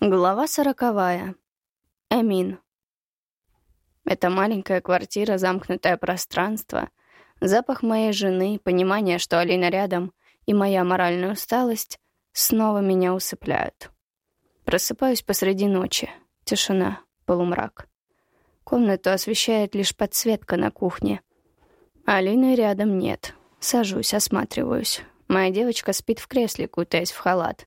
Глава сороковая. Эмин. Это маленькая квартира, замкнутое пространство, запах моей жены, понимание, что Алина рядом, и моя моральная усталость снова меня усыпляют. Просыпаюсь посреди ночи. Тишина, полумрак. Комнату освещает лишь подсветка на кухне. Алины рядом нет. Сажусь, осматриваюсь. Моя девочка спит в кресле, кутаясь в халат.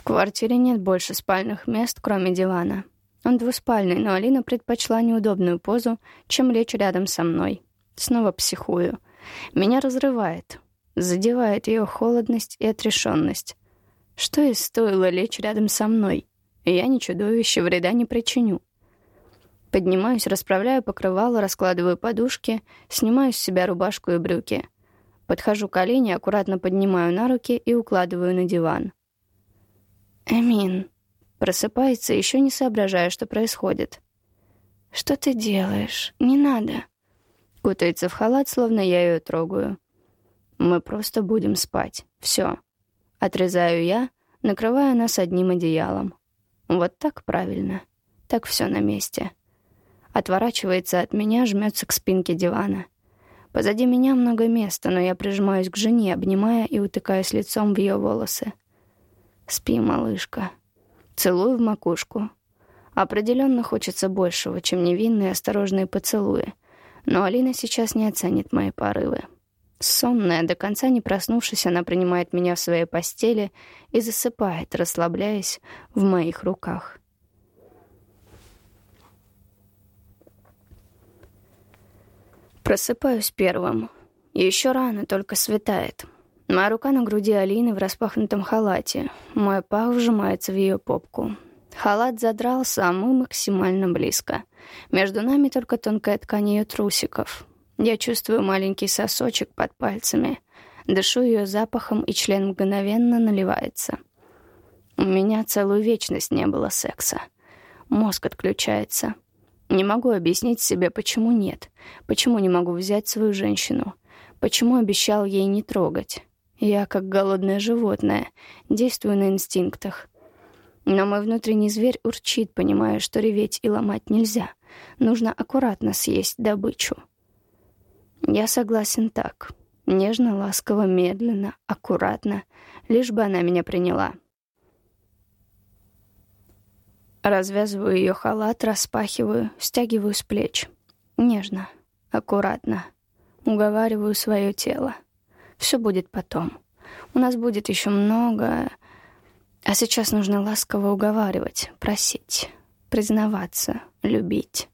В квартире нет больше спальных мест, кроме дивана. Он двуспальный, но Алина предпочла неудобную позу, чем лечь рядом со мной. Снова психую. Меня разрывает. Задевает ее холодность и отрешенность. Что и стоило лечь рядом со мной. Я ни чудовище вреда не причиню. Поднимаюсь, расправляю покрывало, раскладываю подушки, снимаю с себя рубашку и брюки. Подхожу к Алине, аккуратно поднимаю на руки и укладываю на диван. «Эмин», просыпается, еще не соображая, что происходит. «Что ты делаешь? Не надо». Кутается в халат, словно я ее трогаю. «Мы просто будем спать. Все». Отрезаю я, накрывая нас одним одеялом. Вот так правильно. Так все на месте. Отворачивается от меня, жмется к спинке дивана. Позади меня много места, но я прижимаюсь к жене, обнимая и утыкаюсь лицом в ее волосы. «Спи, малышка». Целую в макушку. Определенно хочется большего, чем невинные осторожные поцелуи. Но Алина сейчас не оценит мои порывы. Сонная, до конца не проснувшись, она принимает меня в своей постели и засыпает, расслабляясь в моих руках. Просыпаюсь первым. Еще рано, только светает. Моя рука на груди Алины в распахнутом халате. Мой пах вжимается в ее попку. Халат задрался, а мы максимально близко. Между нами только тонкая ткань ее трусиков. Я чувствую маленький сосочек под пальцами. Дышу ее запахом, и член мгновенно наливается. У меня целую вечность не было секса. Мозг отключается. Не могу объяснить себе, почему нет. Почему не могу взять свою женщину. Почему обещал ей не трогать. Я, как голодное животное, действую на инстинктах. Но мой внутренний зверь урчит, понимая, что реветь и ломать нельзя. Нужно аккуратно съесть добычу. Я согласен так. Нежно, ласково, медленно, аккуратно, лишь бы она меня приняла. Развязываю ее халат, распахиваю, стягиваю с плеч. Нежно, аккуратно. Уговариваю свое тело. Все будет потом. У нас будет еще много... А сейчас нужно ласково уговаривать, просить, признаваться, любить.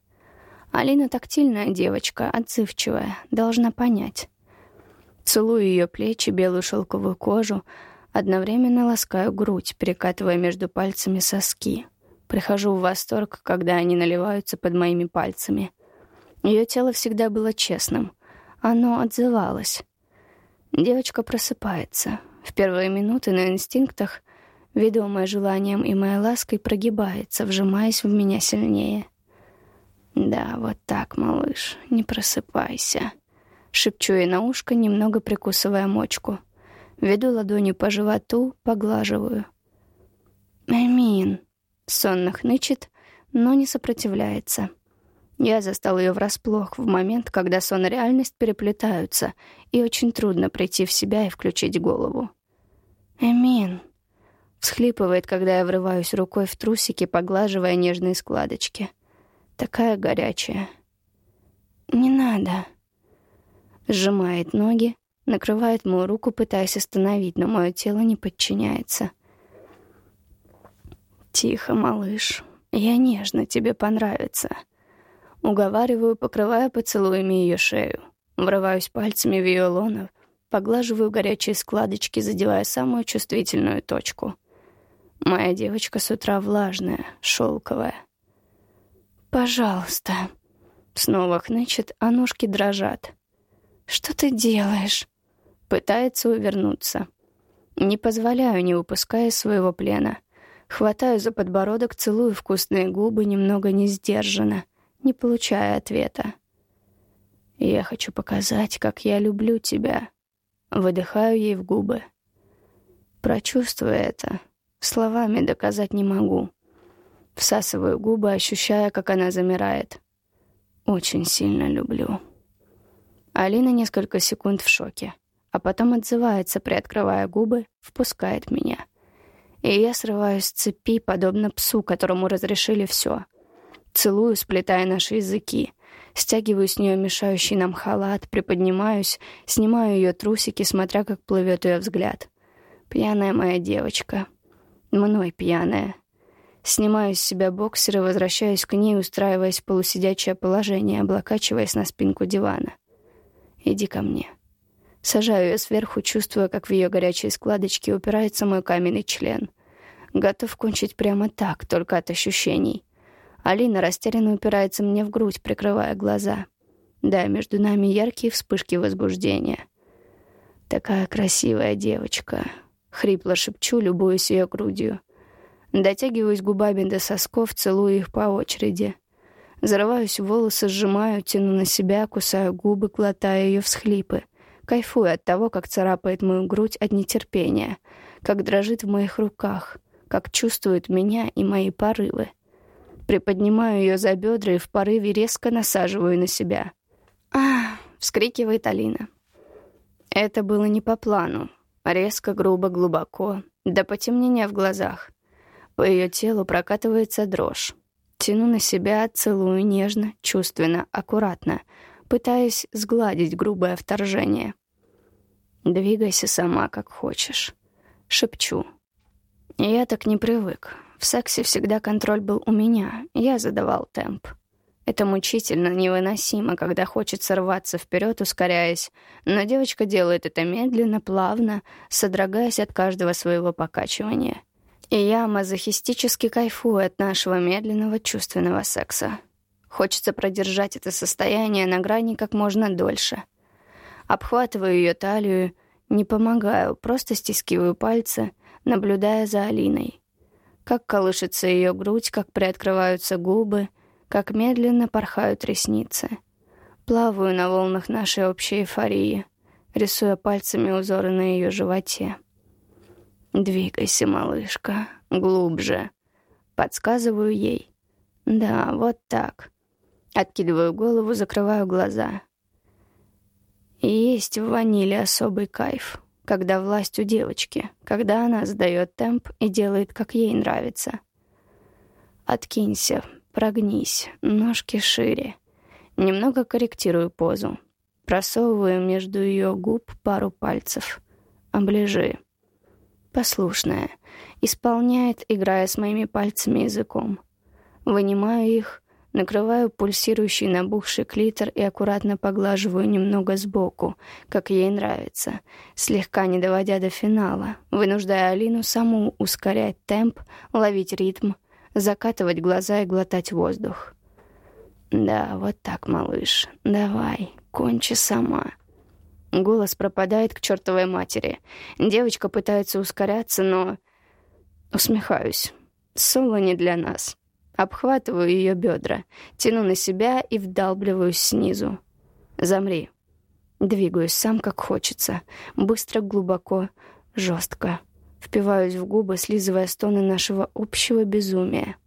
Алина тактильная девочка, отзывчивая, должна понять. Целую ее плечи, белую шелковую кожу, одновременно ласкаю грудь, перекатывая между пальцами соски. Прихожу в восторг, когда они наливаются под моими пальцами. Ее тело всегда было честным. Оно отзывалось. Девочка просыпается. В первые минуты на инстинктах, ведомая желанием и моей лаской, прогибается, вжимаясь в меня сильнее. «Да, вот так, малыш, не просыпайся», — шепчу ей на ушко, немного прикусывая мочку. Веду ладонью по животу, поглаживаю. «Эмин», — сонно хнычет, но не сопротивляется. Я застал ее врасплох в момент, когда сон и реальность переплетаются, и очень трудно прийти в себя и включить голову. «Эмин», — всхлипывает, когда я врываюсь рукой в трусики, поглаживая нежные складочки. Такая горячая. «Не надо». Сжимает ноги, накрывает мою руку, пытаясь остановить, но мое тело не подчиняется. «Тихо, малыш. Я нежно, тебе понравится». Уговариваю, покрывая поцелуями ее шею. Врываюсь пальцами в ее лоно, поглаживаю горячие складочки, задевая самую чувствительную точку. Моя девочка с утра влажная, шелковая. «Пожалуйста». Снова хнычет, а ножки дрожат. «Что ты делаешь?» Пытается увернуться. Не позволяю, не выпуская своего плена. Хватаю за подбородок, целую вкусные губы, немного не сдержанно — не получая ответа. «Я хочу показать, как я люблю тебя». Выдыхаю ей в губы. Прочувствуй это. Словами доказать не могу. Всасываю губы, ощущая, как она замирает. Очень сильно люблю. Алина несколько секунд в шоке, а потом отзывается, приоткрывая губы, впускает меня. И я срываюсь с цепи, подобно псу, которому разрешили все. Целую, сплетая наши языки. Стягиваю с нее мешающий нам халат, приподнимаюсь, снимаю ее трусики, смотря, как плывет ее взгляд. Пьяная моя девочка. Мной пьяная. Снимаю с себя боксер и возвращаюсь к ней, устраиваясь в полусидячее положение, облокачиваясь на спинку дивана. «Иди ко мне». Сажаю ее сверху, чувствуя, как в ее горячей складочке упирается мой каменный член. Готов кончить прямо так, только от ощущений. Алина растерянно упирается мне в грудь, прикрывая глаза. Да, между нами яркие вспышки возбуждения. «Такая красивая девочка», — хрипло шепчу, любуясь ее грудью. Дотягиваюсь губами до сосков, целую их по очереди. Зарываюсь в волосы, сжимаю, тяну на себя, кусаю губы, глотая ее всхлипы. Кайфую от того, как царапает мою грудь от нетерпения, как дрожит в моих руках, как чувствует меня и мои порывы. Приподнимаю ее за бедра и в порыве резко насаживаю на себя. «Ах!» — вскрикивает Алина. Это было не по плану. Резко, грубо, глубоко, до потемнения в глазах. По ее телу прокатывается дрожь. Тяну на себя, целую нежно, чувственно, аккуратно, пытаясь сгладить грубое вторжение. «Двигайся сама, как хочешь», — шепчу. Я так не привык. В сексе всегда контроль был у меня, я задавал темп. Это мучительно, невыносимо, когда хочется рваться вперед, ускоряясь, но девочка делает это медленно, плавно, содрогаясь от каждого своего покачивания. И я мазохистически кайфую от нашего медленного чувственного секса. Хочется продержать это состояние на грани как можно дольше. Обхватываю ее талию, не помогаю, просто стискиваю пальцы, наблюдая за Алиной. Как колышется ее грудь, как приоткрываются губы, как медленно порхают ресницы. Плаваю на волнах нашей общей эйфории, рисуя пальцами узоры на ее животе. «Двигайся, малышка, глубже». Подсказываю ей. «Да, вот так». Откидываю голову, закрываю глаза. есть в ваниле особый кайф, когда власть у девочки, когда она задает темп и делает, как ей нравится. Откинься, прогнись, ножки шире. Немного корректирую позу. Просовываю между ее губ пару пальцев. Оближи послушная, исполняет, играя с моими пальцами языком. Вынимаю их, накрываю пульсирующий набухший клитор и аккуратно поглаживаю немного сбоку, как ей нравится, слегка не доводя до финала, вынуждая Алину саму ускорять темп, ловить ритм, закатывать глаза и глотать воздух. «Да, вот так, малыш, давай, кончи сама». Голос пропадает к чертовой матери. Девочка пытается ускоряться, но... Усмехаюсь. Соло не для нас. Обхватываю ее бедра, тяну на себя и вдалбливаюсь снизу. Замри. Двигаюсь сам, как хочется. Быстро, глубоко, жестко. Впиваюсь в губы, слизывая стоны нашего общего безумия.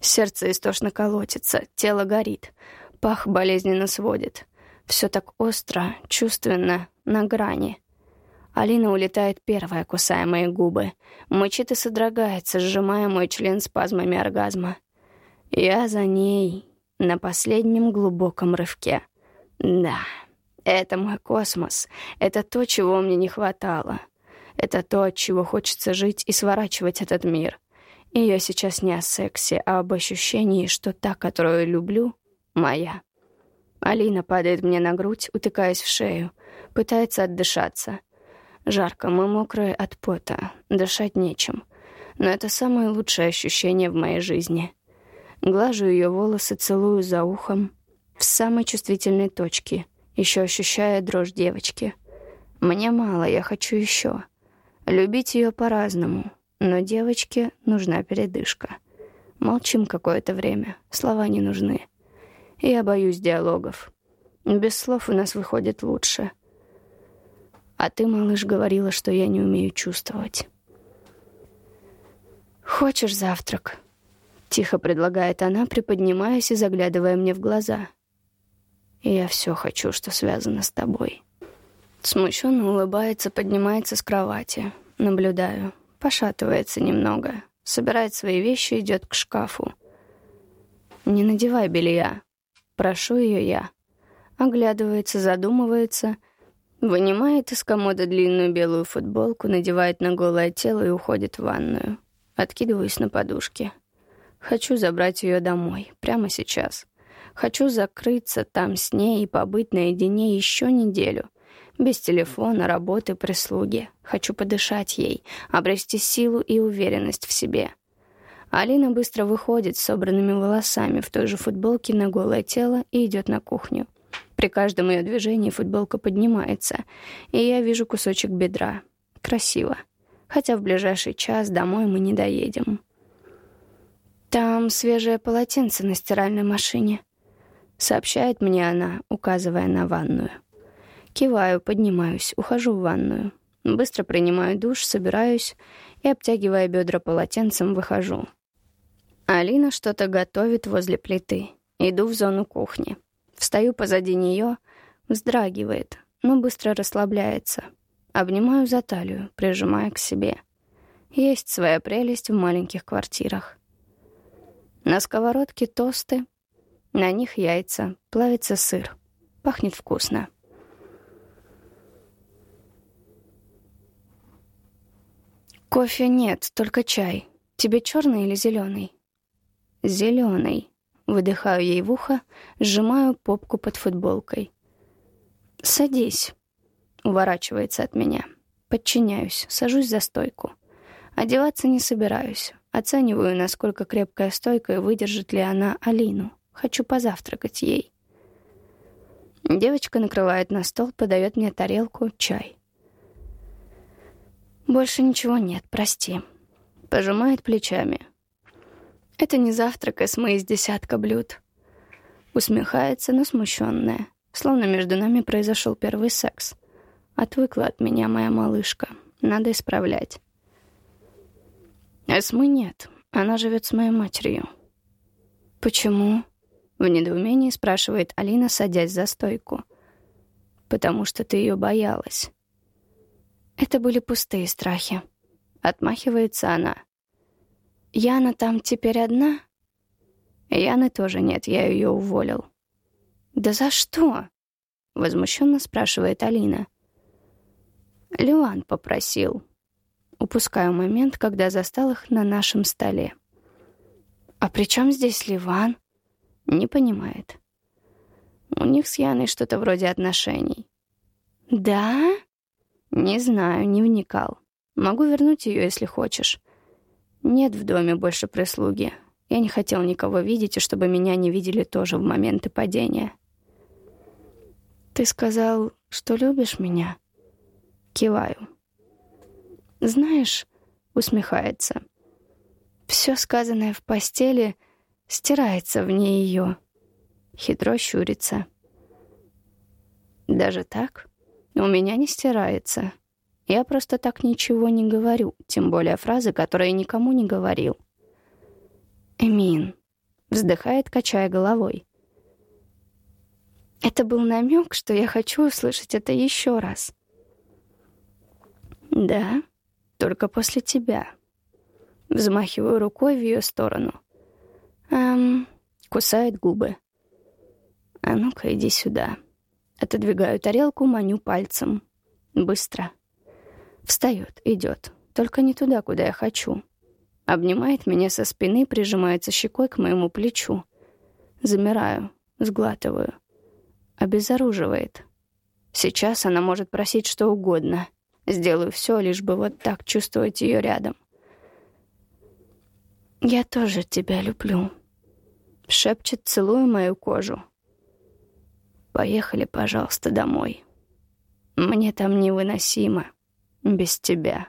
Сердце истошно колотится, тело горит. Пах болезненно сводит. Все так остро, чувственно, на грани. Алина улетает первая, кусая мои губы. Мычит и содрогается, сжимая мой член спазмами оргазма. Я за ней на последнем глубоком рывке. Да, это мой космос. Это то, чего мне не хватало. Это то, от чего хочется жить и сворачивать этот мир. И я сейчас не о сексе, а об ощущении, что та, которую люблю, моя. Алина падает мне на грудь, утыкаясь в шею, пытается отдышаться. Жарко, мы мокрые от пота, дышать нечем. Но это самое лучшее ощущение в моей жизни. Глажу ее волосы, целую за ухом, в самой чувствительной точке, еще ощущая дрожь девочки. Мне мало, я хочу еще. Любить ее по-разному, но девочке нужна передышка. Молчим какое-то время, слова не нужны. Я боюсь диалогов. Без слов у нас выходит лучше. А ты, малыш, говорила, что я не умею чувствовать. «Хочешь завтрак?» — тихо предлагает она, приподнимаясь и заглядывая мне в глаза. «Я все хочу, что связано с тобой». Смущенно улыбается, поднимается с кровати. Наблюдаю. Пошатывается немного. Собирает свои вещи, идет к шкафу. «Не надевай белья». Прошу ее я. Оглядывается, задумывается. Вынимает из комода длинную белую футболку, надевает на голое тело и уходит в ванную. Откидываюсь на подушке. Хочу забрать ее домой, прямо сейчас. Хочу закрыться там с ней и побыть наедине еще неделю — без телефона, работы, прислуги. Хочу подышать ей, обрести силу и уверенность в себе. Алина быстро выходит с собранными волосами в той же футболке на голое тело и идет на кухню. При каждом ее движении футболка поднимается, и я вижу кусочек бедра. Красиво. Хотя в ближайший час домой мы не доедем. «Там свежее полотенце на стиральной машине», — сообщает мне она, указывая на ванную. Киваю, поднимаюсь, ухожу в ванную. Быстро принимаю душ, собираюсь и, обтягивая бедра полотенцем, выхожу. Алина что-то готовит возле плиты. Иду в зону кухни. Встаю позади нее, вздрагивает, но быстро расслабляется. Обнимаю за талию, прижимая к себе. Есть своя прелесть в маленьких квартирах. На сковородке тосты, на них яйца, плавится сыр. Пахнет вкусно. «Кофе нет, только чай. Тебе черный или зеленый?» «Зеленый». Выдыхаю ей в ухо, сжимаю попку под футболкой. «Садись». Уворачивается от меня. Подчиняюсь, сажусь за стойку. Одеваться не собираюсь. Оцениваю, насколько крепкая стойка и выдержит ли она Алину. Хочу позавтракать ей. Девочка накрывает на стол, подает мне тарелку, чай. «Больше ничего нет, прости». Пожимает плечами. «Это не завтрак, а мы из десятка блюд». Усмехается, но смущенная. Словно между нами произошел первый секс. Отвыкла от меня моя малышка. Надо исправлять. Эсмы нет. Она живет с моей матерью. «Почему?» — в недоумении спрашивает Алина, садясь за стойку. «Потому что ты ее боялась». Это были пустые страхи. Отмахивается она. Яна там теперь одна? Яны тоже нет, я ее уволил. Да за что? Возмущенно спрашивает Алина. Леон попросил. Упускаю момент, когда застал их на нашем столе. «А при чем здесь Ливан?» Не понимает. У них с Яной что-то вроде отношений. «Да?» «Не знаю, не вникал. Могу вернуть ее, если хочешь. Нет в доме больше прислуги. Я не хотел никого видеть, и чтобы меня не видели тоже в моменты падения». «Ты сказал, что любишь меня?» Киваю. «Знаешь...» — усмехается. «Все сказанное в постели стирается вне ее». Хитро щурится. «Даже так?» У меня не стирается. Я просто так ничего не говорю, тем более фразы, которые никому не говорил. Эмин вздыхает, качая головой. Это был намек, что я хочу услышать это еще раз. Да, только после тебя. Взмахиваю рукой в ее сторону. Эм, кусает губы. А ну-ка, иди сюда. Отодвигаю тарелку, маню пальцем. Быстро. Встает, идет. Только не туда, куда я хочу. Обнимает меня со спины, прижимается щекой к моему плечу. Замираю, сглатываю. Обезоруживает. Сейчас она может просить что угодно. Сделаю все, лишь бы вот так чувствовать ее рядом. «Я тоже тебя люблю», — шепчет, целуя мою кожу. Поехали, пожалуйста, домой. Мне там невыносимо без тебя».